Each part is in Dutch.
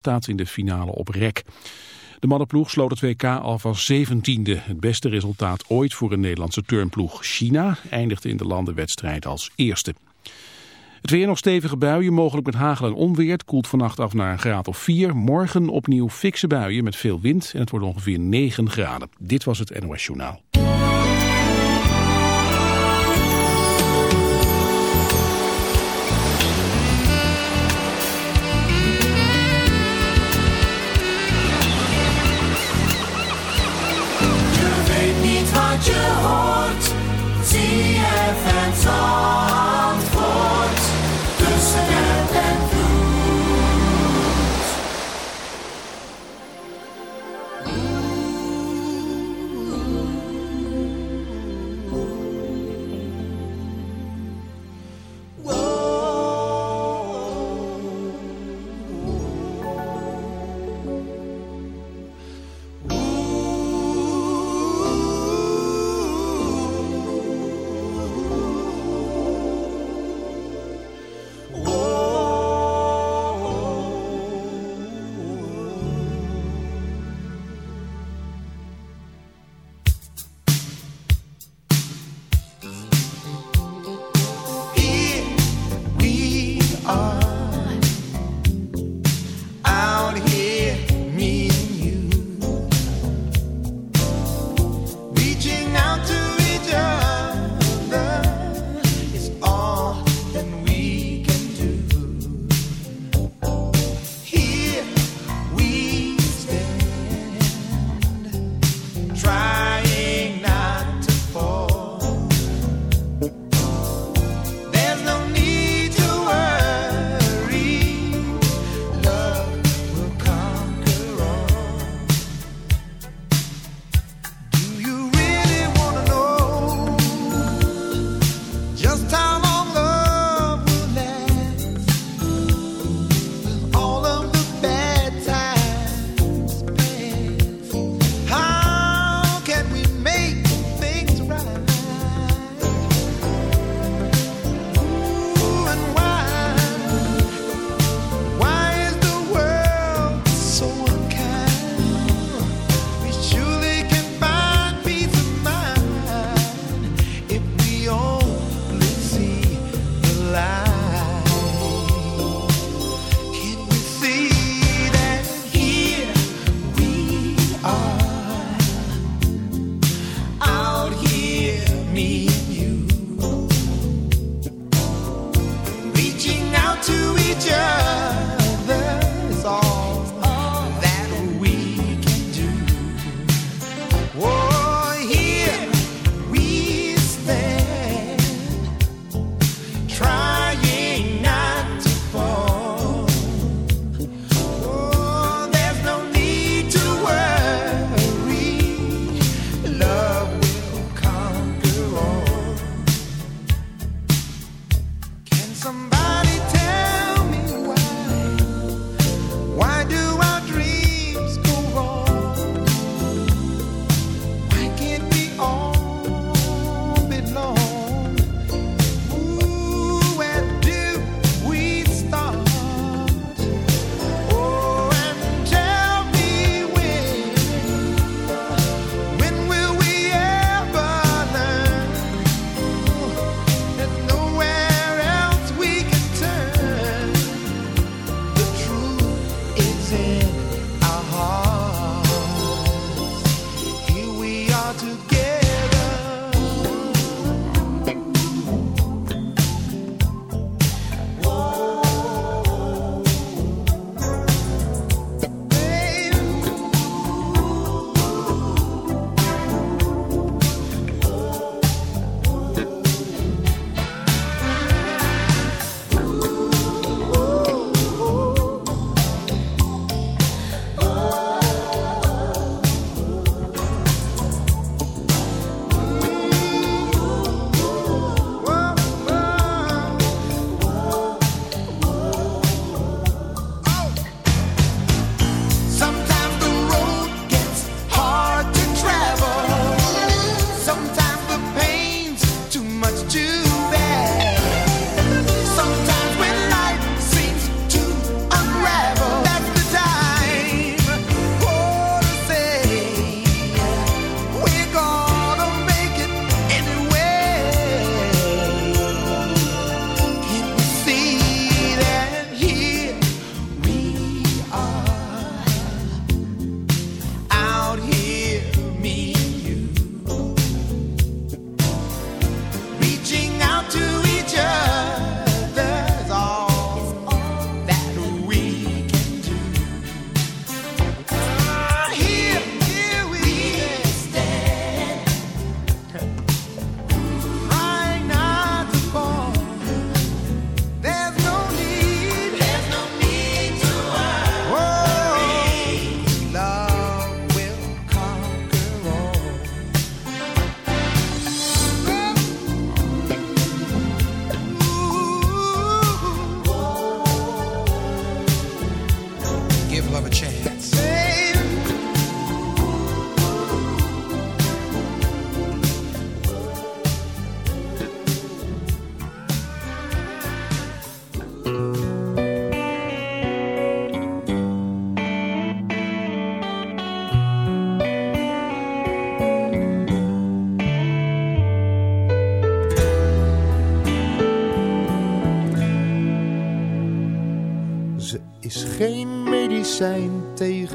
staat in de finale op rek. De mannenploeg sloot het WK al van 17e. Het beste resultaat ooit voor een Nederlandse turnploeg. China eindigde in de landenwedstrijd als eerste. Het weer nog stevige buien, mogelijk met hagel en onweer. Het koelt vannacht af naar een graad of 4. Morgen opnieuw fikse buien met veel wind en het wordt ongeveer 9 graden. Dit was het NOS Journaal. Je.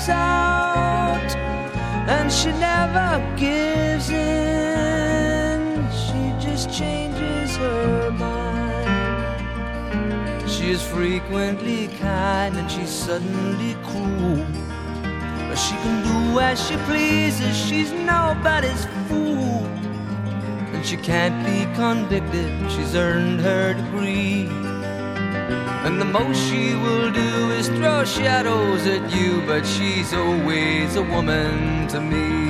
Gives out, and she never gives in. She just changes her mind. She is frequently kind and she's suddenly cruel. But she can do as she pleases, she's nobody's fool. And she can't be convicted, she's earned her degree. And the most she will do is throw shadows at you, but she's always a woman to me.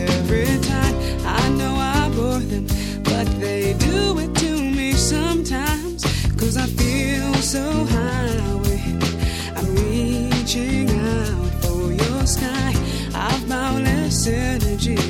every time. I know I bore them, but they do it to me sometimes. Cause I feel so high. I'm reaching out for your sky. I've boundless energies.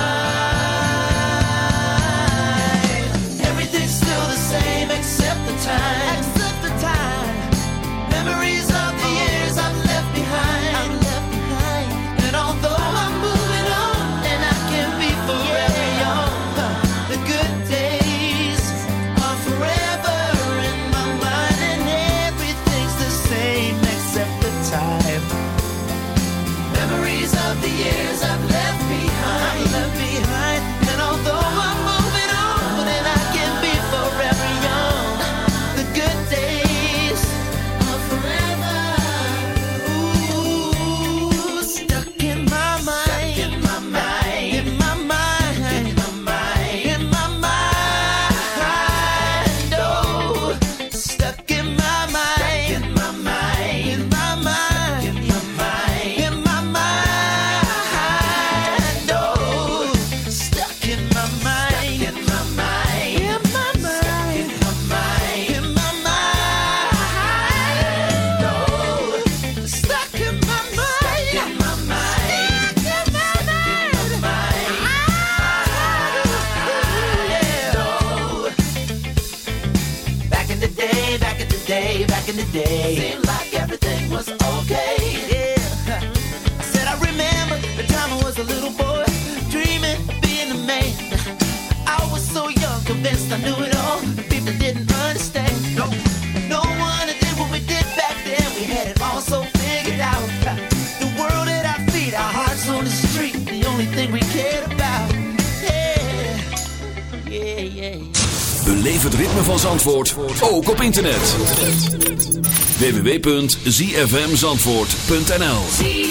Time. Except the time. Memories www.zfmzandvoort.nl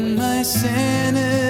when my sanity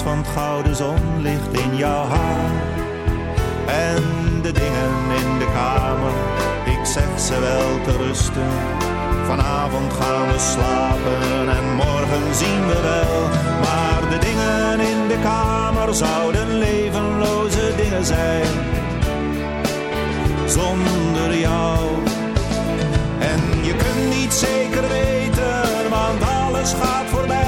Glans van het gouden zonlicht in jouw haar. En de dingen in de kamer, ik zeg ze wel te rusten. Vanavond gaan we slapen en morgen zien we wel. Maar de dingen in de kamer zouden levenloze dingen zijn. Zonder jou. En je kunt niet zeker weten, want alles gaat voorbij.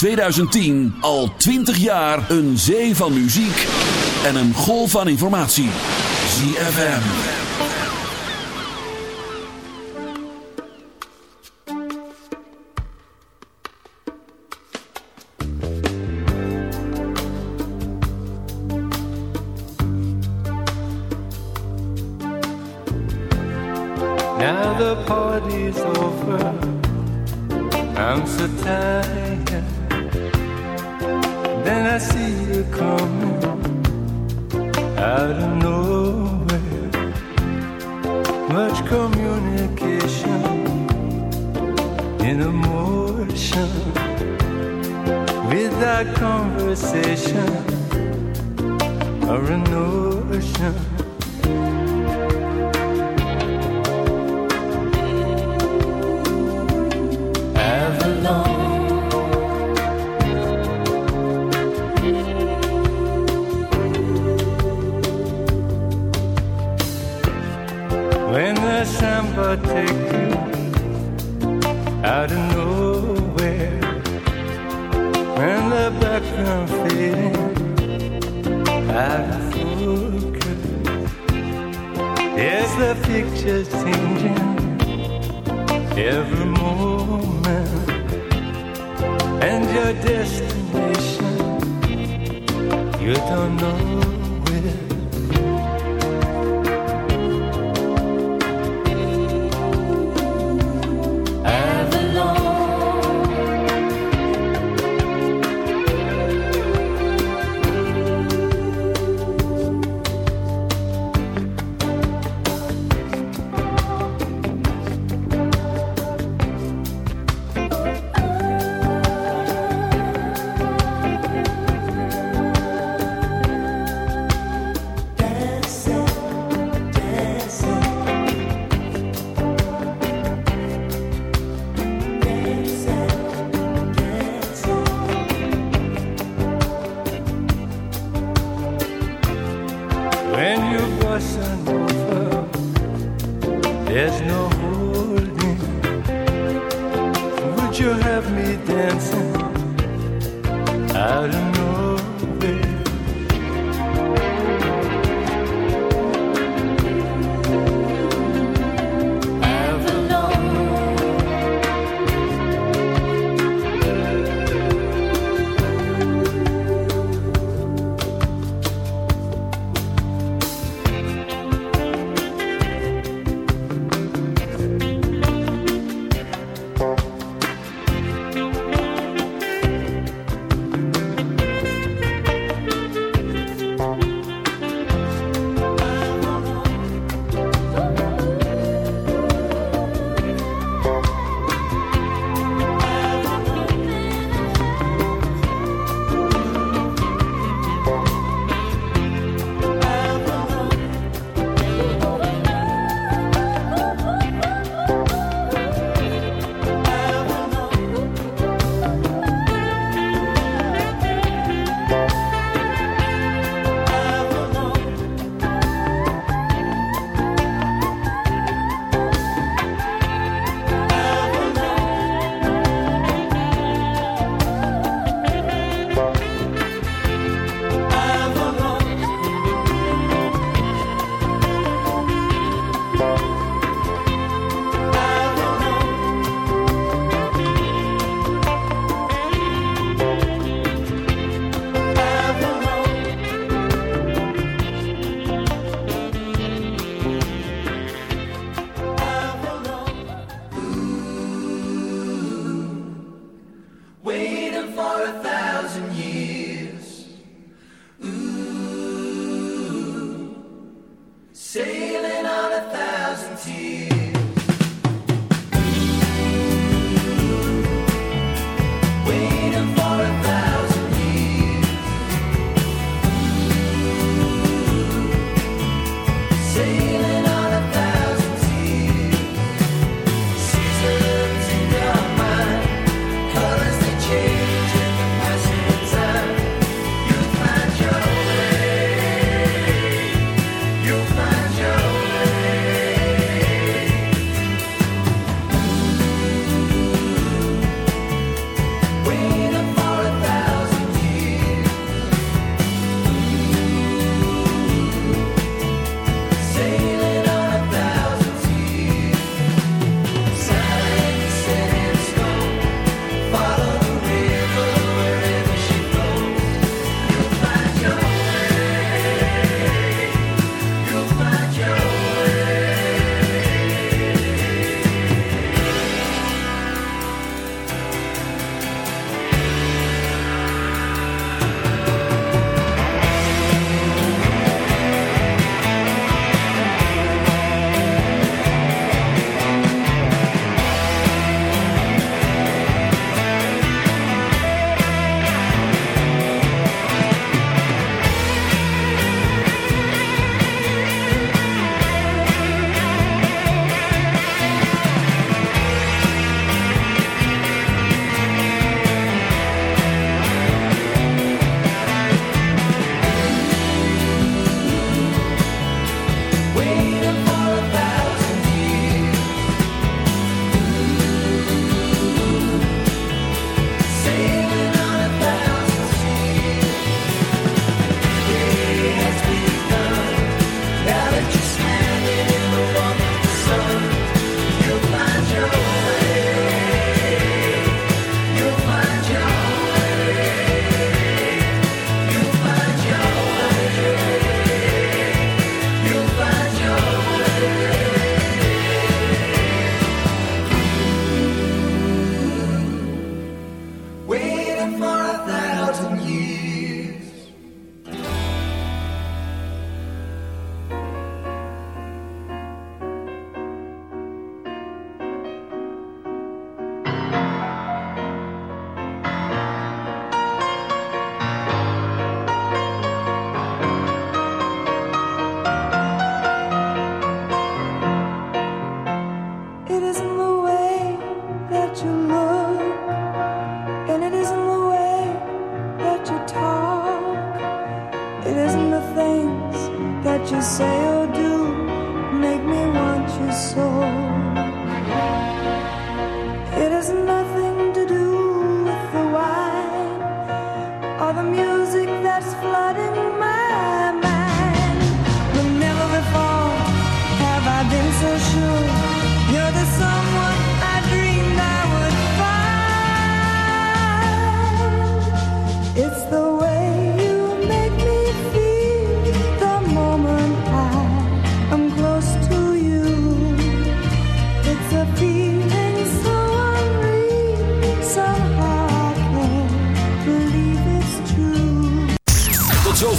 2010 al 20 jaar een zee van muziek en een golf van informatie. ZFM. Now the party's over. I'm so tired. Coming out of nowhere. Much communication in emotion. Without conversation or a notion. There's no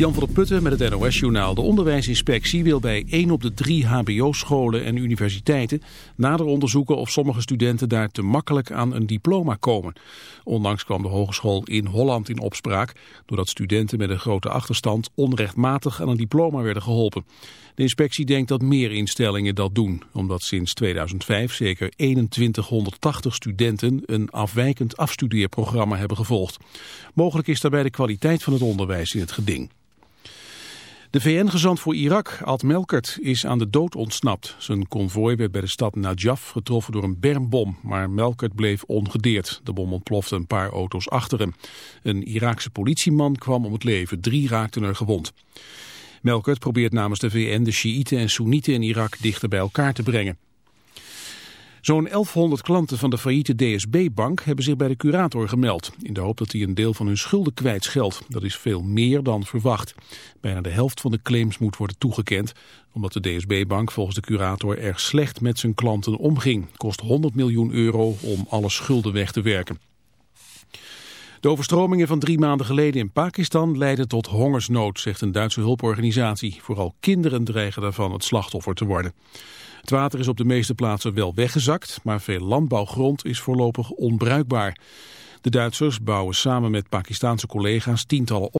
Jan van der Putten met het NOS-journaal. De onderwijsinspectie wil bij 1 op de 3 hbo-scholen en universiteiten nader onderzoeken of sommige studenten daar te makkelijk aan een diploma komen. Onlangs kwam de hogeschool in Holland in opspraak doordat studenten met een grote achterstand onrechtmatig aan een diploma werden geholpen. De inspectie denkt dat meer instellingen dat doen, omdat sinds 2005 zeker 2180 studenten een afwijkend afstudeerprogramma hebben gevolgd. Mogelijk is daarbij de kwaliteit van het onderwijs in het geding. De VN-gezant voor Irak, Ad Melkert, is aan de dood ontsnapt. Zijn konvooi werd bij de stad Najaf getroffen door een bermbom, maar Melkert bleef ongedeerd. De bom ontplofte een paar auto's achter hem. Een Iraakse politieman kwam om het leven, drie raakten er gewond. Melkert probeert namens de VN de Sjiïten en Soenieten in Irak dichter bij elkaar te brengen. Zo'n 1100 klanten van de failliete DSB-bank hebben zich bij de curator gemeld. In de hoop dat hij een deel van hun schulden kwijtscheldt. Dat is veel meer dan verwacht. Bijna de helft van de claims moet worden toegekend. Omdat de DSB-bank volgens de curator erg slecht met zijn klanten omging. Kost 100 miljoen euro om alle schulden weg te werken. De overstromingen van drie maanden geleden in Pakistan leiden tot hongersnood, zegt een Duitse hulporganisatie. Vooral kinderen dreigen daarvan het slachtoffer te worden. Het water is op de meeste plaatsen wel weggezakt, maar veel landbouwgrond is voorlopig onbruikbaar. De Duitsers bouwen samen met Pakistanse collega's tientallen